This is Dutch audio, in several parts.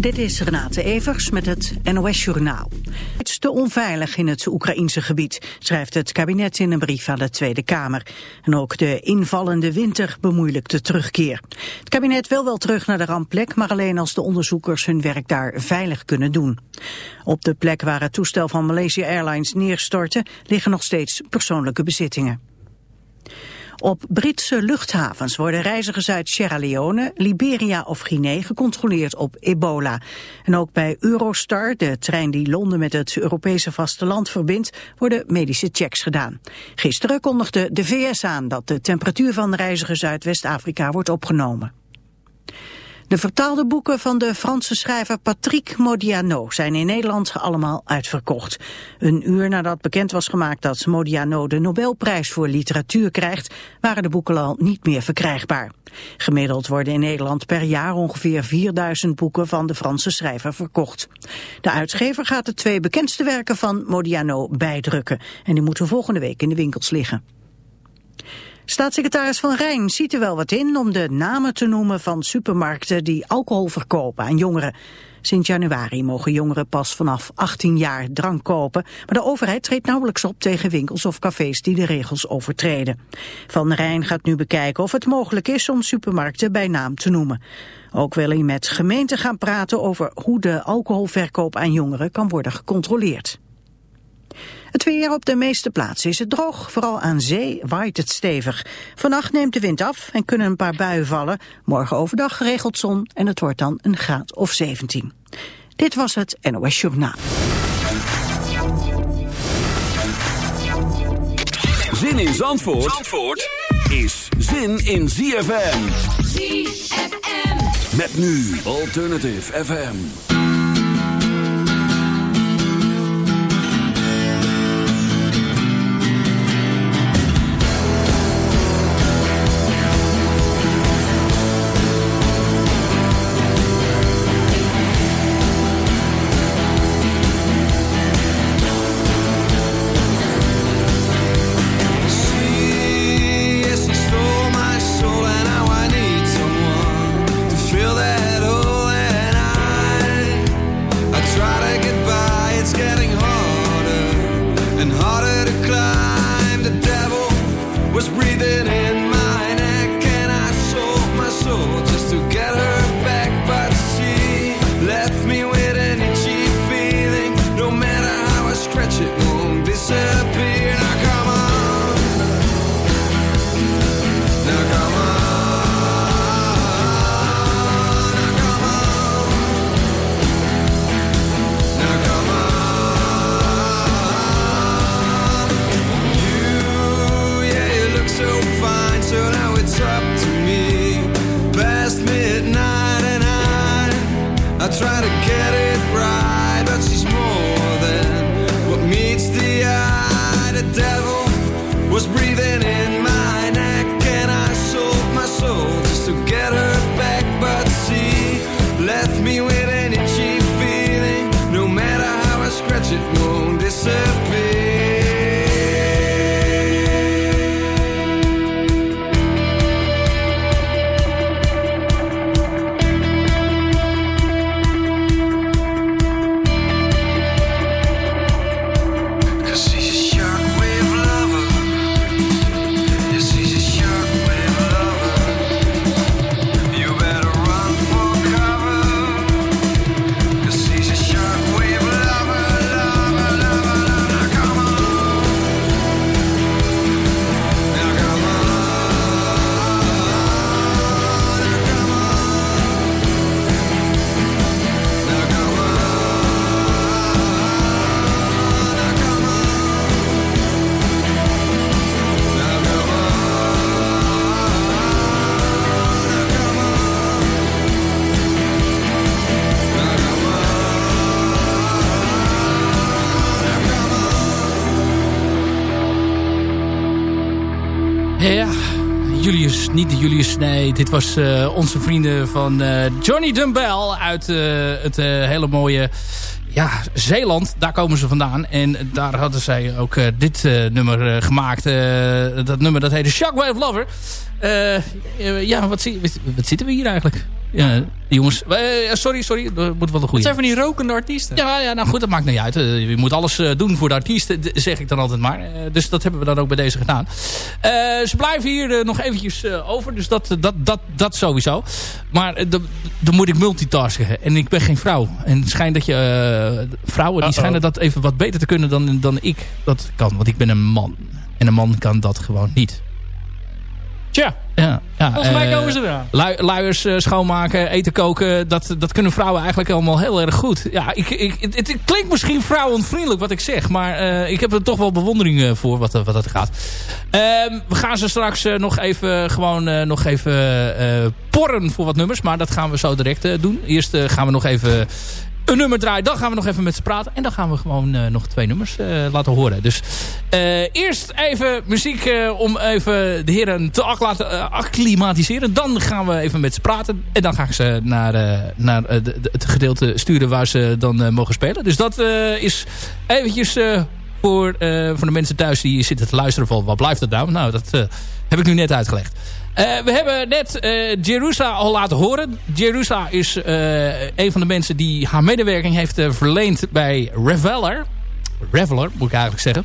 Dit is Renate Evers met het NOS Journaal. Het is te onveilig in het Oekraïense gebied, schrijft het kabinet in een brief aan de Tweede Kamer. En ook de invallende winter bemoeilijkt de terugkeer. Het kabinet wil wel terug naar de rampplek, maar alleen als de onderzoekers hun werk daar veilig kunnen doen. Op de plek waar het toestel van Malaysia Airlines neerstortte liggen nog steeds persoonlijke bezittingen. Op Britse luchthavens worden reizigers uit Sierra Leone, Liberia of Guinea gecontroleerd op ebola. En ook bij Eurostar, de trein die Londen met het Europese vasteland verbindt, worden medische checks gedaan. Gisteren kondigde de VS aan dat de temperatuur van reizigers uit West-Afrika wordt opgenomen. De vertaalde boeken van de Franse schrijver Patrick Modiano zijn in Nederland allemaal uitverkocht. Een uur nadat bekend was gemaakt dat Modiano de Nobelprijs voor literatuur krijgt, waren de boeken al niet meer verkrijgbaar. Gemiddeld worden in Nederland per jaar ongeveer 4000 boeken van de Franse schrijver verkocht. De uitgever gaat de twee bekendste werken van Modiano bijdrukken en die moeten volgende week in de winkels liggen. Staatssecretaris Van Rijn ziet er wel wat in om de namen te noemen van supermarkten die alcohol verkopen aan jongeren. Sinds januari mogen jongeren pas vanaf 18 jaar drank kopen, maar de overheid treedt nauwelijks op tegen winkels of cafés die de regels overtreden. Van Rijn gaat nu bekijken of het mogelijk is om supermarkten bij naam te noemen. Ook wil hij met gemeenten gaan praten over hoe de alcoholverkoop aan jongeren kan worden gecontroleerd. Het weer op de meeste plaatsen is het droog. Vooral aan zee waait het stevig. Vannacht neemt de wind af en kunnen een paar buien vallen. Morgen overdag geregeld zon en het wordt dan een graad of 17. Dit was het NOS Journaal. Zin in Zandvoort, Zandvoort is zin in ZFM. ZFM. Met nu Alternative FM. Dit was uh, onze vrienden van uh, Johnny Dumbbell uit uh, het hele mooie ja, Zeeland. Daar komen ze vandaan. En daar hadden zij ook dit nummer gemaakt. dat nummer dat heette Shockwave Lover. ja, wat, zie, wat, wat zitten we hier eigenlijk? Ja, jongens, uh, sorry, sorry, dat moet wel een goede. Het zijn van die rokende artiesten. Ja, ja, nou goed, dat maakt niet uit. je moet alles doen voor de artiesten, zeg ik dan altijd maar. dus dat hebben we dan ook bij deze gedaan. ze blijven hier nog eventjes over, dus dat, dat, dat, dat sowieso. Maar dan moet ik multitasken. En ik ben geen vrouw. En het schijnt dat je... vrouwen die schijnen dat even wat beter te kunnen dan, dan ik dat kan. Want ik ben een man. En een man kan dat gewoon niet. Tja, ja, ja, volgens mij komen ze eraan. luiers uh, schoonmaken, eten koken, dat, dat kunnen vrouwen eigenlijk allemaal heel erg goed. Ja, ik, ik, het, het klinkt misschien vrouwenvriendelijk wat ik zeg, maar uh, ik heb er toch wel bewondering voor wat, wat dat gaat. Ehm, we gaan ze straks nog even, gewoon nog even porren voor wat nummers, maar dat gaan we zo direct doen. Eerst gaan we nog even een nummer draaien. Dan gaan we nog even met ze praten. En dan gaan we gewoon uh, nog twee nummers uh, laten horen. Dus uh, eerst even muziek om even de heren te laten acclimatiseren. Dan gaan we even met ze praten. En dan ga ik ze naar, naar het gedeelte sturen waar ze dan mogen spelen. Dus dat is eventjes voor, voor de mensen thuis die zitten te luisteren van wat blijft het nou? Nou, dat heb ik nu net uitgelegd. Uh, we hebben net uh, Jerusa al laten horen. Jerusa is uh, een van de mensen die haar medewerking heeft verleend bij Reveller. Reveller, moet ik eigenlijk zeggen.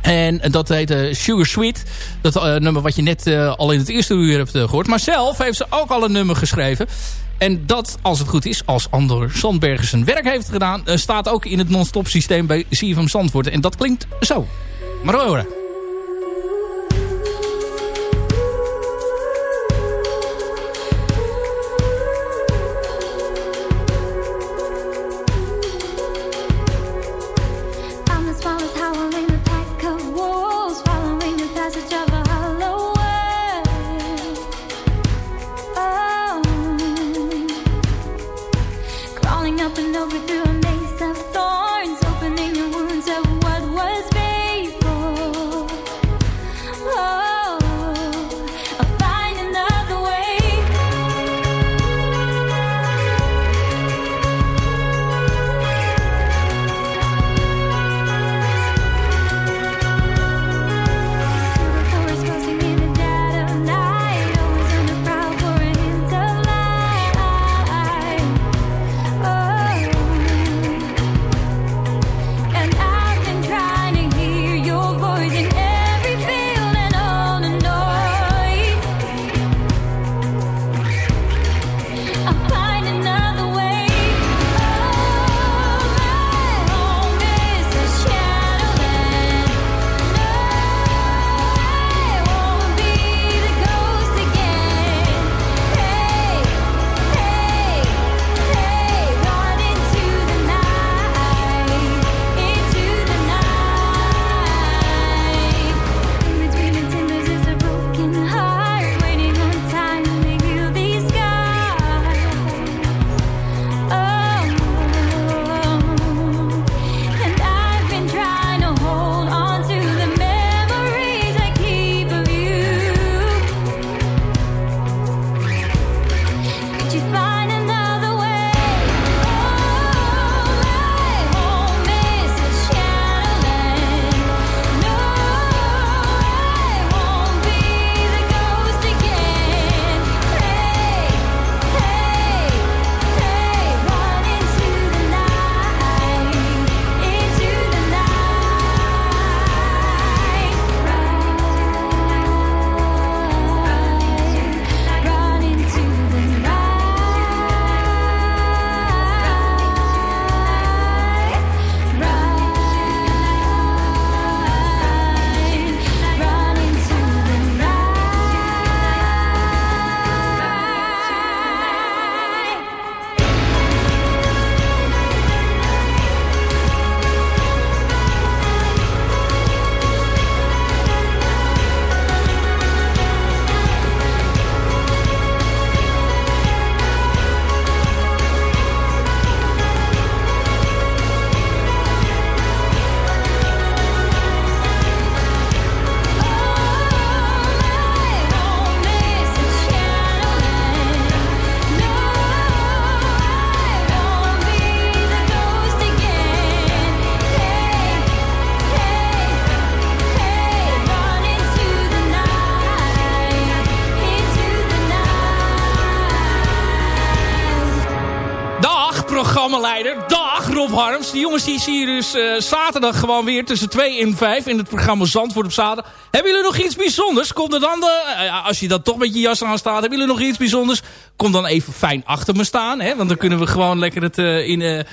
En dat heet Sugar Sweet. Dat nummer wat je net al in het eerste uur hebt gehoord. Maar zelf heeft ze ook al een nummer geschreven. En dat, als het goed is, als Ander Sandbergen zijn werk heeft gedaan... staat ook in het non-stop systeem bij CFM Zandvoort. En dat klinkt zo. Maar horen. Die jongens die zie je dus eh, zaterdag gewoon weer tussen 2 en 5 in het programma Zandvoort op zaterdag. Hebben jullie nog iets bijzonders? Komt er dan, de, uh, als je dan toch met je jas aan staat, hebben jullie nog iets bijzonders? Kom dan even fijn achter me staan. Hè? Want dan kunnen we gewoon lekker het uh, in...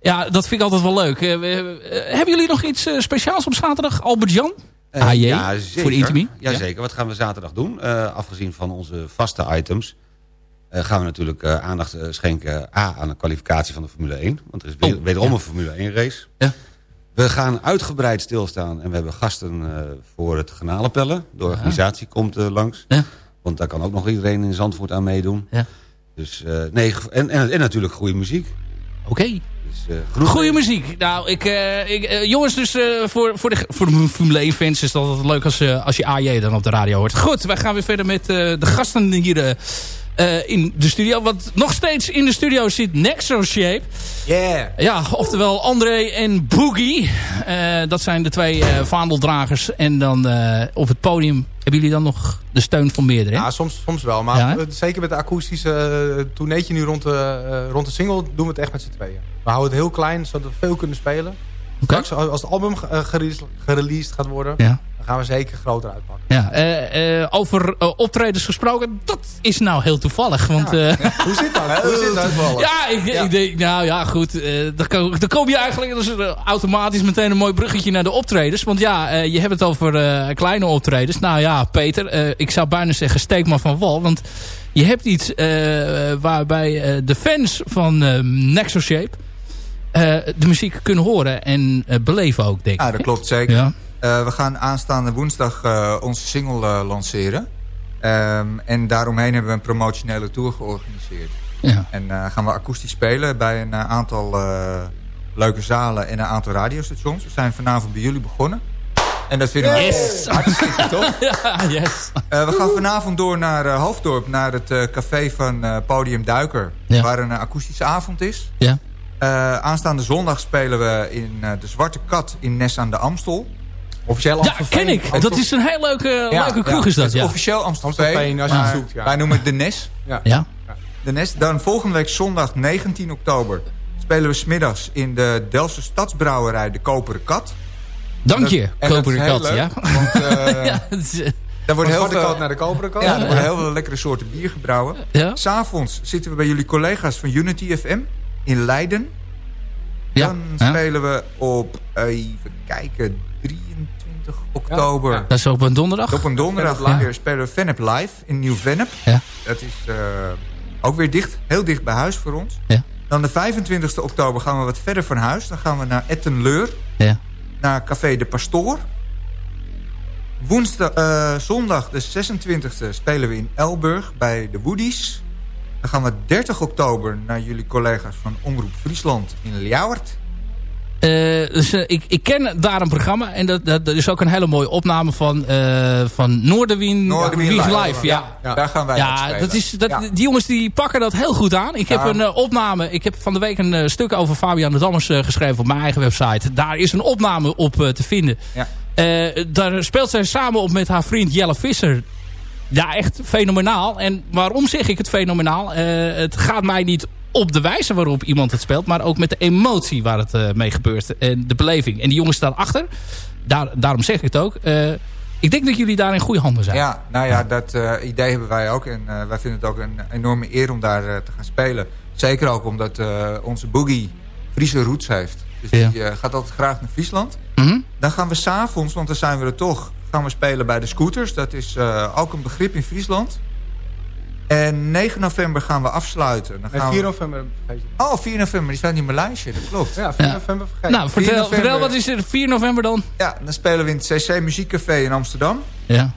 ja, dat vind ik altijd wel leuk. hebben jullie nog iets speciaals op zaterdag, Albert-Jan? AJ, ja, zeker. voor de intimie? Jazeker. Ja? Wat gaan we zaterdag doen? afgezien van onze vaste items gaan we natuurlijk uh, aandacht uh, schenken A, aan de kwalificatie van de Formule 1. Want er is weer, oh, wederom ja. een Formule 1 race. Ja. We gaan uitgebreid stilstaan en we hebben gasten voor het genalenpellen. De organisatie komt langs. Want daar kan ook nog iedereen in Zandvoort aan meedoen. Dus nee, en, en, en, natuurlijk goede muziek. Oké. Okay. Dus, Goeie muziek. Nou, ik, uh, ik uh, jongens, dus voor, voor, de, voor de Formule 1 fans is het altijd leuk als, als je AJ dan op de radio hoort. Goed, wij gaan weer verder met de gasten hier uh, in de studio. Want nog steeds in de studio zit Nexo Shape. Yeah. Ja, oftewel André en Boogie. Uh, dat zijn de twee uh, vaandeldragers. En dan op het podium hebben jullie dan nog de steun van meerdere? Ja, soms, soms wel. Maar ja, zeker met de akoestische toeneetje nu rond de, rond de single doen we het echt met z'n tweeën. We houden het heel klein, zodat we veel kunnen spelen. Okay. Straks, als het album gereleased gaat worden... Ja gaan we zeker groter uitpakken. Ja, uh, uh, over uh, optredens gesproken, dat is nou heel toevallig. Want, ja. Hoe zit dat? Hoe zit dat toevallig? Ja, ik, ja. ik, denk, nou ja, goed. dan, kom, dan kom je eigenlijk dus, automatisch meteen een mooi bruggetje naar de optredens. Want ja, je hebt het over kleine optredens. Nou ja, Peter, ik zou bijna zeggen, steek maar van wal. Want je hebt iets waarbij de fans van Nexo Shape... de muziek kunnen horen en beleven ook, denk ik. Ja, dat klopt zeker. Ja. Uh, we gaan aanstaande woensdag uh, onze single uh, lanceren. Um, en daaromheen hebben we een promotionele tour georganiseerd. Ja. En gaan we akoestisch spelen bij een aantal leuke zalen en een aantal radiostations. We zijn vanavond bij jullie begonnen. En dat vinden we yes. hartstikke tof. ja, yes. we gaan vanavond door naar Hoofddorp, naar het café van Podium Duiker. Ja. Waar een akoestische avond is. Ja. Aanstaande zondag spelen we in De Zwarte Kat in Nes aan de Amstel. Officieel Amstelveen. Ja, ken ik. Dat is een heel leuke, ja, leuke kroeg is dat. Ja. Officieel Amstelveen, als je het zoekt. Wij noemen het de Nes. Ja. ja. De Nes. Dan volgende week zondag 19 oktober spelen we smiddags in de Delftse Stadsbrouwerij de Koperen Kat. Dank je, Koperen Kat. Leuk, ja. Want uh, daar wordt heel veel, naar de koperen kat. Ja, er worden heel veel lekkere soorten bier gebrouwen. Ja. S'avonds zitten we bij jullie collega's van Unity FM in Leiden. Dan spelen we op, even kijken, 23 oktober. Ja. Dat is op een donderdag? Op een donderdag spelen we Venep Live in Nieuw-Vennep. Ja. Dat is uh, ook weer dicht, heel dicht bij huis voor ons. Ja. Dan de 25 oktober gaan we wat verder van huis. Dan gaan we naar Ettenleur. Ja. Naar Café de Pastoor. Woensdag, uh, zondag de 26e spelen we in Elburg bij de Woodies. Dan gaan we 30 oktober naar jullie collega's van Omroep Friesland in Ljouwert. Uh, dus, uh, ik, ik ken daar een programma. En dat, dat, dat is ook een hele mooie opname van, uh, van Noorderwind Live. Live. Ja. ja. daar gaan wij ja, dat is, dat, Die jongens die pakken dat heel goed aan. Ik heb een opname. Ik heb van de week een stuk over Fabian de Dammers geschreven op mijn eigen website. Daar is een opname op te vinden. daar speelt zij samen op met haar vriend Jelle Visser. Ja, echt fenomenaal. En waarom zeg ik het fenomenaal? het gaat mij niet op de wijze waarop iemand het speelt. Maar ook met de emotie waar het uh, mee gebeurt. En de beleving. En die jongens staan achter. Daar, daarom zeg ik het ook. Uh, ik denk dat jullie daar in goede handen zijn. Ja, nou ja, dat idee hebben wij ook. En wij vinden het ook een enorme eer om daar te gaan spelen. Zeker ook omdat onze Boogie Friese roots heeft. Dus ja. die gaat altijd graag naar Friesland. Mm -hmm. Dan gaan we s'avonds, want dan zijn we er toch... gaan we spelen bij de Scooters. Dat is ook een begrip in Friesland. En 9 november gaan we afsluiten. Dan gaan 4 we... november Oh, 4 november. Die staat niet in mijn lijstje. Dat klopt. Ja, 4 ja. november vergeet Nou, vertel, november... vertel, wat is er 4 november dan? Ja, dan spelen we in het CC Muziekcafé in Amsterdam. Ja.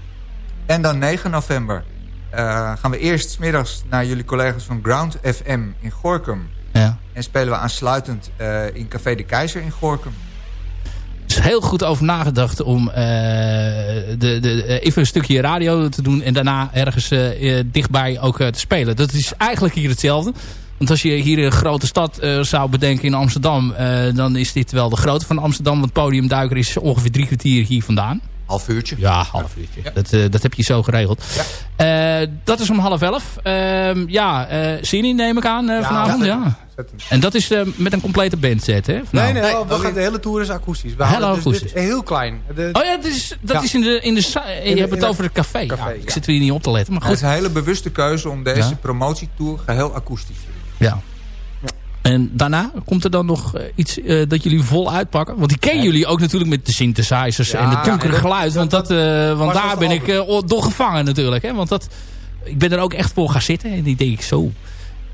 En dan 9 november uh, gaan we eerst smiddags naar jullie collega's van Ground FM in Gorkum. Ja. En spelen we aansluitend uh, in Café de Keizer in Gorkum is heel goed over nagedacht om uh, de, de, even een stukje radio te doen... en daarna ergens uh, dichtbij ook te spelen. Dat is eigenlijk hier hetzelfde. Want als je hier een grote stad zou bedenken in Amsterdam... dan is dit wel de grootte van Amsterdam. Want Podiumduiker is ongeveer drie kwartier hier vandaan. Half uurtje. Ja, half uurtje. Ja. Dat, uh, dat heb je zo geregeld. Ja. Uh, dat is om half elf. Uh, ja, zin in neem ik aan vanavond. Ja, En dat is met een complete bandset, hè? Nee, nou. nee, nee, we gaan, de hele tour is akoestisch. We Heel dus akoestisch. heel klein. De, oh ja, dat is, dat is in de... In de, je hebt het over het café. café ik zit er hier niet op te letten, maar goed. Het is een hele bewuste keuze om deze promotietour geheel akoestisch te doen. Ja. En daarna komt er dan nog eh, iets uh, dat jullie vol uitpakken? Want die kennen jullie ook natuurlijk met de synthesizers en de donkere ja, geluid. Want, dat, uh, want daar ben ik uh, door gevangen natuurlijk. Hè? Want dat, ik ben er ook echt voor gaan zitten. En die denk ik zo...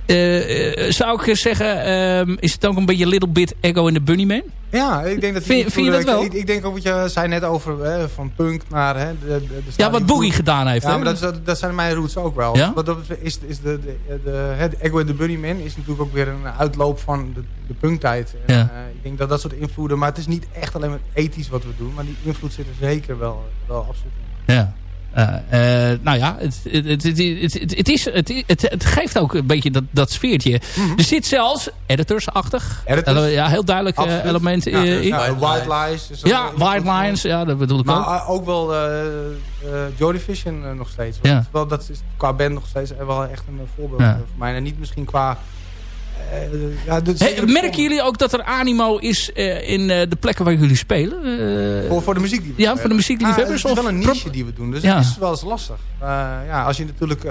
Uh, zou ik zeggen, uh, is het ook een beetje Little Bit Ego in the Bunnyman? Ja, ik denk dat... Vind, vind je dat wel? Ik, ik, denk ook wat je zei net over hè, van punk naar... Hè, de, de, ja, wat Boogie gedaan heeft. Ja, maar dat, dat, zijn mijn roots ook wel. Ja? Wat dat is, is de, de, Ego in the Bunnyman is natuurlijk ook weer een uitloop van de, de punktijd. En, ja. uh, ik denk dat dat soort invloeden... Maar het is niet echt alleen maar ethisch wat we doen. Maar die invloed zit er zeker wel, wel absoluut in. Ja. Uh, uh, nou ja, het, het, het, het, is, het, het, geeft ook een beetje dat, dat sfeertje. Mm -hmm. Er zit zelfs editors-achtig. Editors? ja, heel duidelijk uh, element ja, in. Ja, white Lines. Ja, White Lines, ja, dat bedoel ik maar, ook. Maar ook wel Division nog steeds. Ja. Wel, dat is qua band nog steeds wel echt een voorbeeld voor mij. En niet misschien qua hey, merken jullie ook dat er animo is uh, in uh, de plekken waar jullie spelen? voor, voor de muziek die we Ja, voor de muziekliefhebbers? Ah, het is wel een niche die we doen, dus ja. dat is wel eens lastig. ja, als je natuurlijk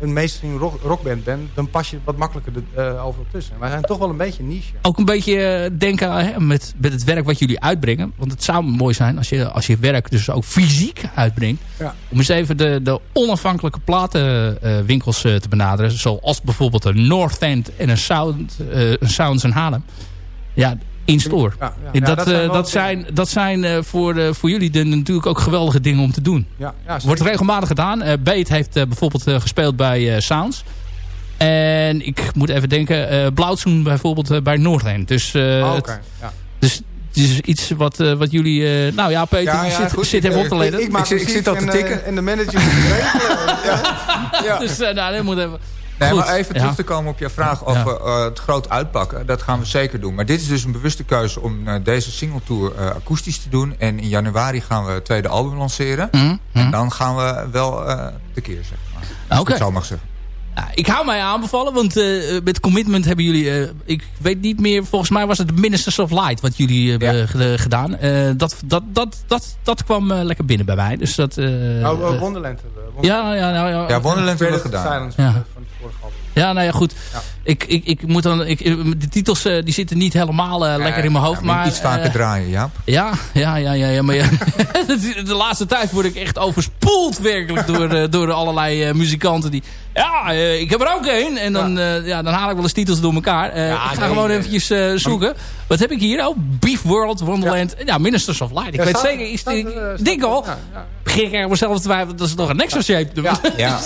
een mainstream rock, rockband bent, dan pas je wat makkelijker de, overal tussen. Wij zijn toch wel een beetje niche. Ook een beetje denken met, met het werk wat jullie uitbrengen. Want het zou mooi zijn als je, als je werk dus ook fysiek uitbrengt. Ja. Om eens even de, de onafhankelijke platenwinkels te benaderen. Zoals bijvoorbeeld een North End en een South Sound, uh, Sounds in Haarlem. Ja, in store. Ja, ja. dat, dat, zijn, dat zijn, dat zijn uh, voor, uh, voor jullie de, natuurlijk ook geweldige dingen om te doen. Ja, ja, Wordt regelmatig gedaan. Uh, Beet heeft bijvoorbeeld gespeeld bij Sounds. En ik moet even denken, uh, Blauwzoen bijvoorbeeld bij Noordend. Dus, oh, okay. ja. dus is iets wat, uh, wat jullie... Uh, nou ja, Peter, ja, ja, zit, goed, zit even op te leden. Ik, ik, ik, ik zit al te tikken. En de manager moet regelen. ja. Dus uh, nou, dat moet even... Nee, maar even terug te komen op jouw vraag over uh, het groot uitpakken. Dat gaan we zeker doen. Maar dit is dus een bewuste keuze om uh, deze singletour uh, akoestisch te doen. En in januari gaan we het tweede album lanceren. Mm -hmm. En dan gaan we wel tekeer, zeg maar. Oké. Okay. zo mag zeggen. Nou, ik hou mij aanbevallen, want uh, met Commitment hebben jullie... Uh, ik weet niet meer, volgens mij was het de Ministers of Light wat jullie hebben ja. gedaan. Uh, dat, dat, dat, dat, dat kwam lekker binnen bij mij. Dus dat, oh, Wonderland hebben we. Ja, ja, nou, ja, ja Wonderland hebben we gedaan. Ja. Van het vorige album. Ja, nou ja, goed. Ja. Ik, ik, ik moet dan, ik, de titels uh, die zitten niet helemaal uh, lekker in mijn hoofd. Ja, maar, maar iets vaker uh, draaien, ja. Ja, ja, ja, ja. ja, maar ja, de laatste tijd word ik echt overspoeld werkelijk door, door allerlei muzikanten die... Ja, ik heb er ook één. En dan, ja. ja. dan haal ik wel eens titels door elkaar. ik ga nee, gewoon nee. eventjes zoeken. Wat heb ik hier? Oh, Beef World, Wonderland. Ja, Ministers of Light. Ik weet staat, zeker, is staat, die, denk al. Begin ik er mezelf te twijfelen dat is nog een Nexus shape. Ja.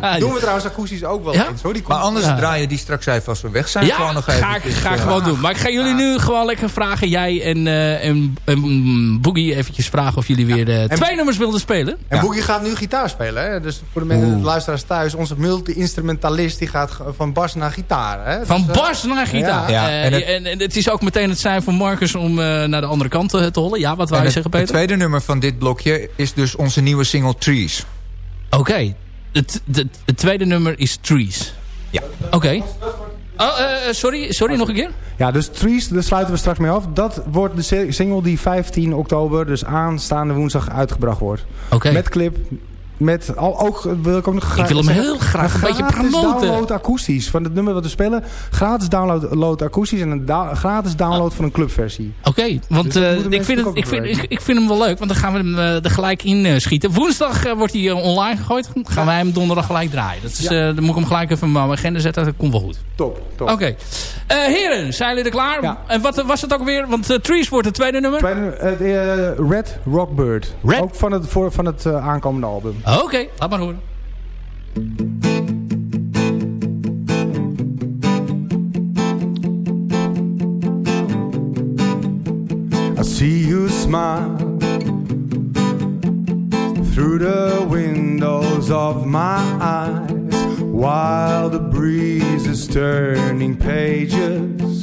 Ja. Doen we trouwens akoestisch ook wel eens. Hoor. Die maar anders draaien die straks even als we weg zijn. Ja, gewoon nog ga, ik, ga ik gewoon doen. Maar ik ga jullie nu gewoon lekker vragen. Jij en, uh, en, en Boogie eventjes vragen of jullie weer uh, twee nummers wilden spelen. En Boogie gaat nu gitaar spelen. Hè? Dus voor de mensen, de luisteraars thuis. Onze multi-instrumentalist die gaat van bas naar gitaar. Hè? Van dus, bas naar gitaar. Ja. En, het, en, en, het is ook meteen het zijn van Marcus om naar de andere kant te, te hollen. Ja, wat wou je zeggen Peter? Het tweede nummer van dit blokje is dus onze nieuwe single Trees. Oké. Okay. Het, het, het, tweede nummer is Trees. Ja. Oké. Okay. Oh, uh, sorry, sorry, nog een keer? Ja, dus Trees, daar sluiten we straks mee af. Dat wordt de single die 15 oktober, dus aanstaande woensdag, uitgebracht wordt. Oké. Okay. Met clip, met, al, ook, wil ik ook nog graag Ik wil hem heel graag een beetje promoten. download akoestisch. Van het nummer wat we spelen. Gratis download akoestisch. En een da gratis download van een clubversie. Oké, okay, want dus uh, ik, vind het, ik, vind, ik, ik, vind hem wel leuk. Want dan gaan we hem uh, er gelijk in uh, schieten. Woensdag wordt hij online gegooid. Gaan wij hem donderdag gelijk draaien. Dat is, ja. dan moet ik hem gelijk even op mijn agenda zetten. Dat komt wel goed. Top, top. Oké. Okay. heren, zijn jullie er klaar? Ja. En wat was het ook weer? Want Trees wordt het tweede nummer. Tweede, Red Rockbird. Red? Ook van het, voor, van het aankomende album. Oké. Okay. Laat maar horen. I see you smile through the windows of my eyes while the breeze is turning pages.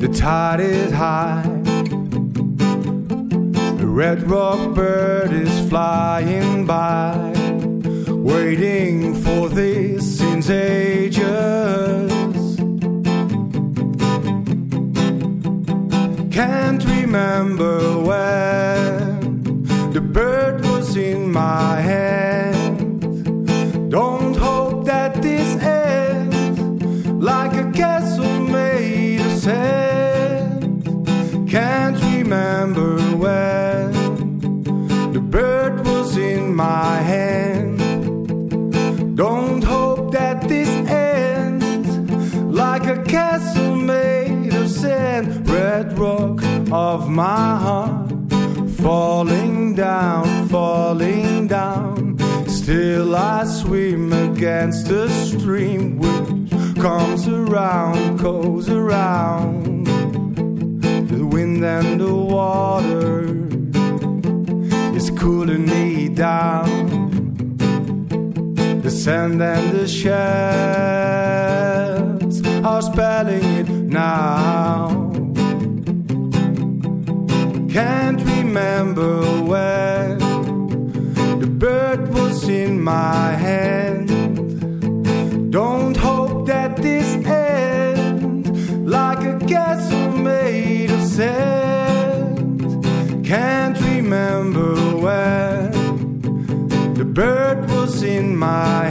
The tide is high red rock bird is flying by, waiting for this since ages. Can't remember when the bird was in my hand. Don't hope that this ends like a castle made of sand. Can't remember my hand. Don't hope that this ends like a castle made of sand. Red rock of my heart, falling down, falling down. Still I swim against the stream which comes around, goes around. The wind and the water cooling me down the sand and the shells are spelling it now. Can't remember when the bird was in my hand. My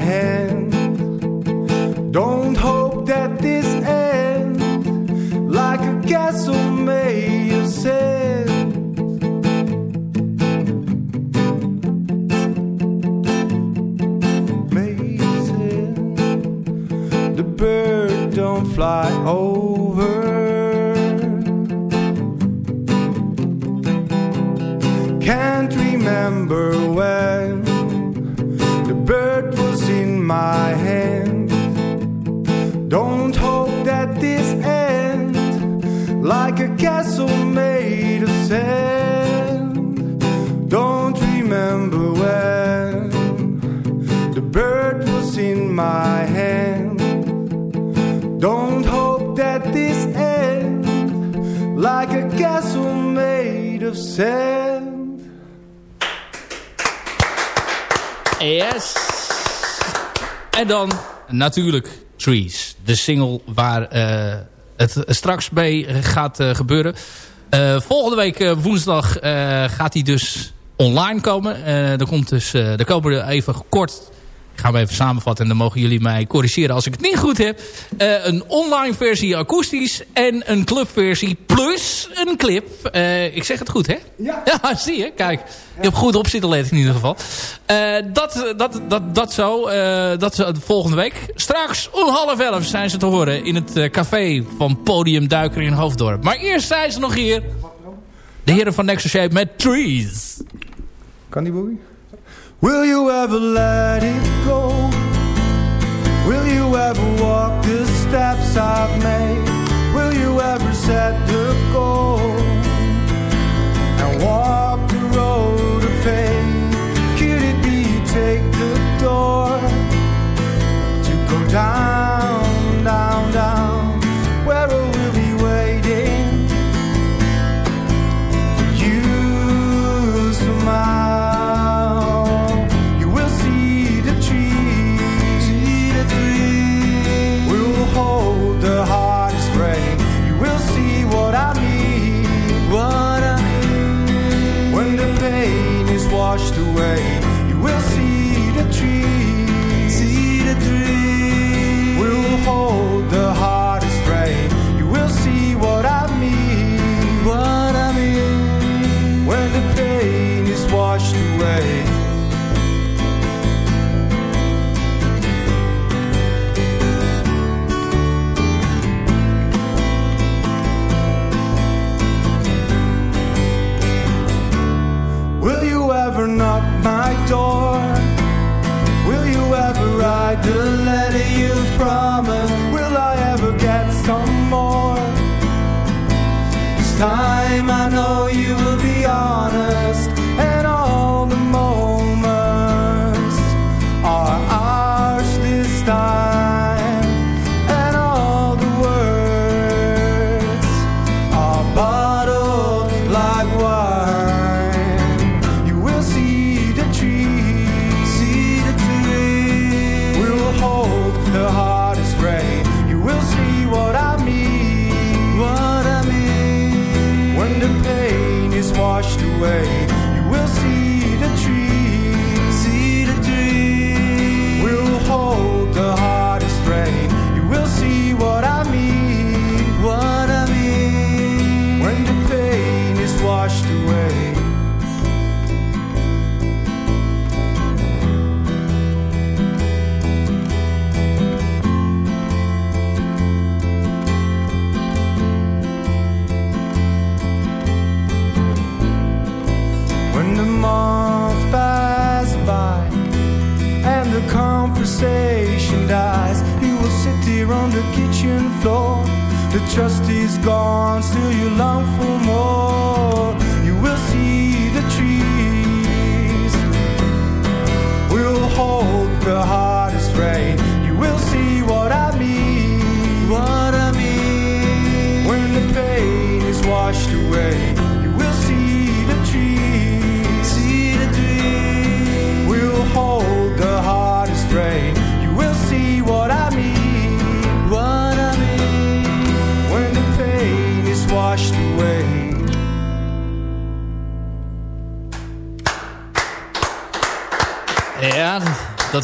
Yes. En dan natuurlijk Trees. De single waar uh, het straks mee gaat uh, gebeuren. Volgende week woensdag gaat hij dus online komen. er komt dus, er komen er even kort ga hem even samenvatten en dan mogen jullie mij corrigeren als ik het niet goed heb. Uh, een online versie akoestisch en een clubversie plus een clip. Uh, ik zeg het goed, hè? Ja. Ja, zie je. Kijk, je hebt goed op zitten letten in ieder geval. Uh, dat, dat, dat, dat zo. dat volgende week. Straks om half elf zijn ze te horen in het café van Podium Duiker in Hoofddorp. Maar eerst zijn ze nog hier. De heren van Nexus Shape met Trees. Kan die boogie? Will you ever let it go? Will you ever walk the steps I've made? Will you ever set the goal and walk the road of faith? Could it be you take the door to go down, trust is gone, still you long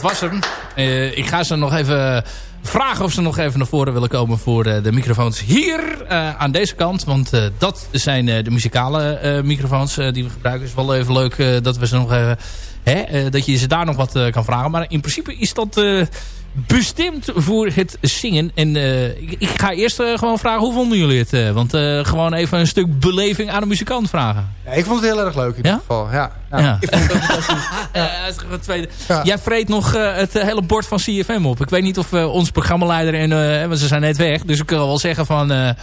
dat was hem. Eh, ik ga ze nog even vragen of ze nog even naar voren willen komen voor eh, de microfoons hier eh, aan deze kant. Want dat zijn de muzikale microfoons die we gebruiken. Het is wel even leuk dat we ze nog even... Dat je ze daar nog wat kan vragen. Maar in principe is dat bestemd voor het zingen. En eh, ik, ik ga eerst eh, gewoon vragen, hoe vonden jullie het? eh? want gewoon even een stuk beleving aan de muzikant vragen. Ja, ik vond het heel erg leuk in Ja? ieder geval. Ja, ja. Is gewoon het tweede. Jij vreet nog het hele bord van CFM op. Ik weet niet of ons programmaleider en want ze zijn net weg. Dus ik kan wel zeggen van.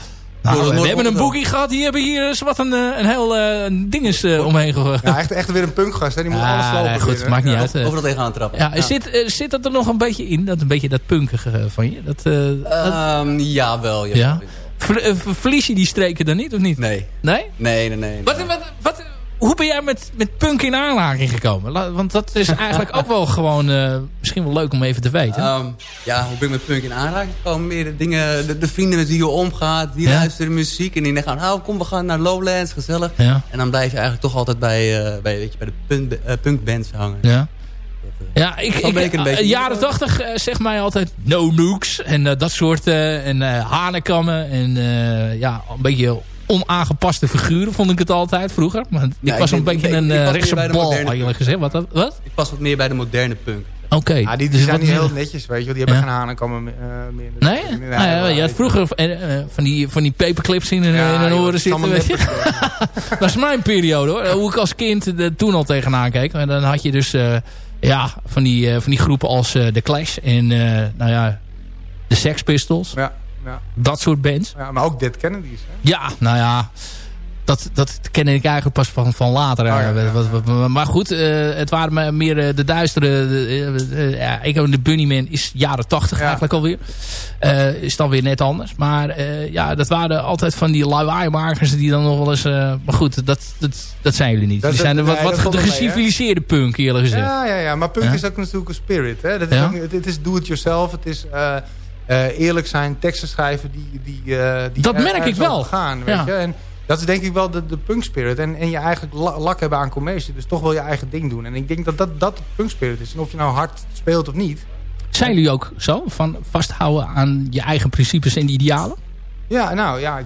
Nou, we hebben een boekie gehad. Die hebben hier eens wat een, eh, een heel eh, dinges eh, omheen gegooid. Ja, echt, echt weer een punkgast. Hè? Die moet Ah, alles lopen. nee, goed, weer, maakt niet Ja. uit. Overal tegenaan trappen. Ja, Zit, eh, zit dat er nog een beetje in? Dat, een beetje dat punkige van je? Dat, eh, dat- Ehm, ja, wel. Ja. ja? Ver- ver- verlies je die streken dan niet, of niet? Nee. Nee? Nee, nee, nee. Wat, wat, wat, hoe ben jij met, met punk in aanraking gekomen? La- Want dat is eigenlijk ook wel gewoon eh, misschien wel leuk om even te weten. Ehm, ja, hoe ben ik met punk in aanraking gekomen? Meer de dingen, de, de vrienden met wie je omgaat, die Ja. luisteren muziek en die gaan, nou kom we gaan naar Lowlands, gezellig. Ja. En dan blijf je eigenlijk toch altijd bij, eh, bij, weet je, bij de punk, eh, punkbands hangen. Ja. Ja, ik, ik, ik een jaren tachtig uh, zeg mij altijd no nukes en dat soort uh, en hanenkammen en ja, een beetje onaangepaste figuren vond ik het altijd vroeger. Maar ja, ik was ik een ben, beetje ik, een uh, rechtse bal eigenlijk gezegd. Wat, wat? Ik pas wat meer bij de moderne punk. Oké. Okay. Ja, die, die dus zijn niet heel netjes, weet je wel. Die hebben ja. geen hanenkammen meer. meer dus nee? nee, nee nou, ja, je had vroeger van die, van die paperclips in, ja, in hun oren zitten. Weet je? dat is mijn periode hoor. Hoe ik als kind toen al tegenaan keek. En dan had je dus ja, van, die, van die groepen als The Clash en nou ja, de Sex Pistols. Ja. Ja. Dat soort bands. Ja, maar ook Dead Kennedys. Hè? Ja, nou ja. Dat, dat ken ik eigenlijk pas van, van later. Oh, ja, ja, maar goed, uh, het waren meer uh, de duistere... De, uh, ja, ik de Bunnyman is jaren tachtig eigenlijk alweer. is dan weer net anders. Maar ja, dat waren altijd van die lawaaimakers die dan nog wel eens... maar goed, dat, dat, dat zijn jullie niet. Dat, die zijn er wat, wat de geciviliseerde punk, eerlijk gezegd. Ja, ja, ja. Maar punk is ook natuurlijk een spirit. Hè? Dat is ook, het is do-it-yourself. Het is... Uh, eerlijk zijn, teksten schrijven die, die, uh, die dat merk ik wel gaan. Weet ja. je? En dat is denk ik wel de, de punk spirit. En, en je eigenlijk lak hebben aan commercie. Dus toch wel je eigen ding doen. En ik denk dat dat, dat de punk spirit is. En of je nou hard speelt of niet. Zijn jullie ook zo? Van vasthouden aan je eigen principes en idealen? Ja, nou ja.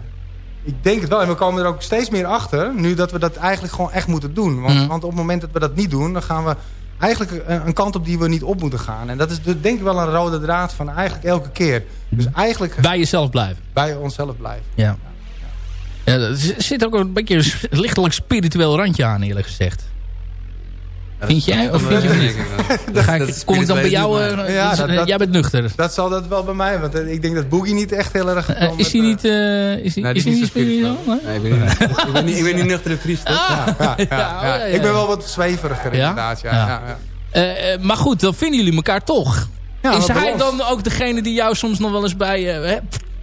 Ik denk het wel. En we komen er ook steeds meer achter. Nu dat we dat eigenlijk gewoon echt moeten doen. Want, mm. want op het moment dat we dat niet doen. Dan gaan we eigenlijk een, kant op die we niet op moeten gaan. En dat is de, denk ik wel een rode draad van eigenlijk elke keer. Dus eigenlijk... Bij jezelf blijven. Bij onszelf blijven. Ja. ja. ja er zit ook een beetje een lichtelijk spiritueel randje aan, eerlijk gezegd. Vind jij? Of vind je niet? Dan ga ik, kom ik dan bij jou? Uh, ja, dat, dat, jij bent nuchter. Dat zal dat wel bij mij. Want ik denk dat Boogie niet echt heel erg... Uh, is hij niet, is hij, is die niet spiritueel? Nee, ik ben niet, ik ben niet, ik ben niet nuchtere priester. Ah. Ja, ja, ja, ik ben wel wat zweveriger inderdaad. Ja? Uh, maar goed, dan vinden jullie elkaar toch. Ja, is hij dan ook degene die jou soms nog wel eens bij...